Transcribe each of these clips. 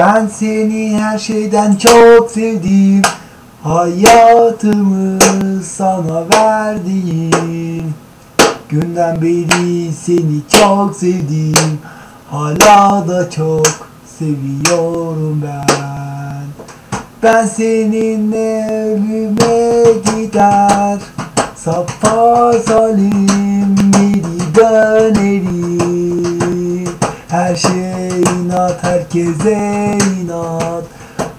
Ben seni her şeyden çok sevdim. Hayatımı sana verdim. Günden beri seni çok sevdim. Hala da çok seviyorum ben. Ben seninle ölüme gider. Safa salim geri dönerim. Her şey inat, herkese inat.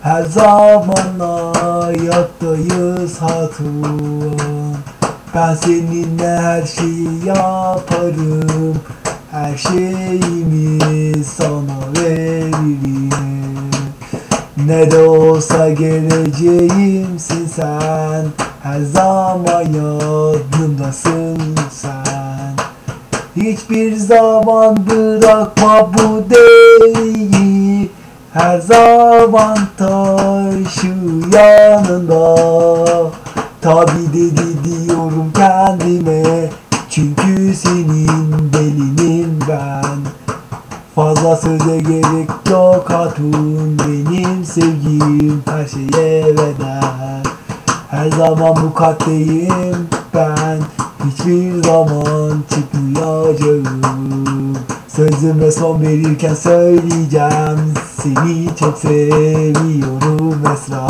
Her zaman ayaktayız hatun. Ben seninle her şeyi yaparım. Her şeyimi sana veririm. Ne de olsa geleceğimsin sen Her zaman yanımdasın sen Hiçbir zaman bırakma bu deği Her zaman taşı yanında. Tabi dedi diyorum kendime Çünkü senin delinim ben. Fazla söze gerek yok hatun Benim sevgim her şeye bedel. Her zaman bu kalpteyim ben Hiçbir zaman çıkmayacağım Sözüme son verirken söyleyeceğim Seni çok seviyorum Esra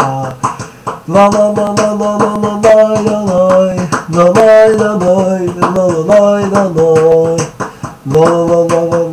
La la la la la la la la la la La la la la la la la la la La la la la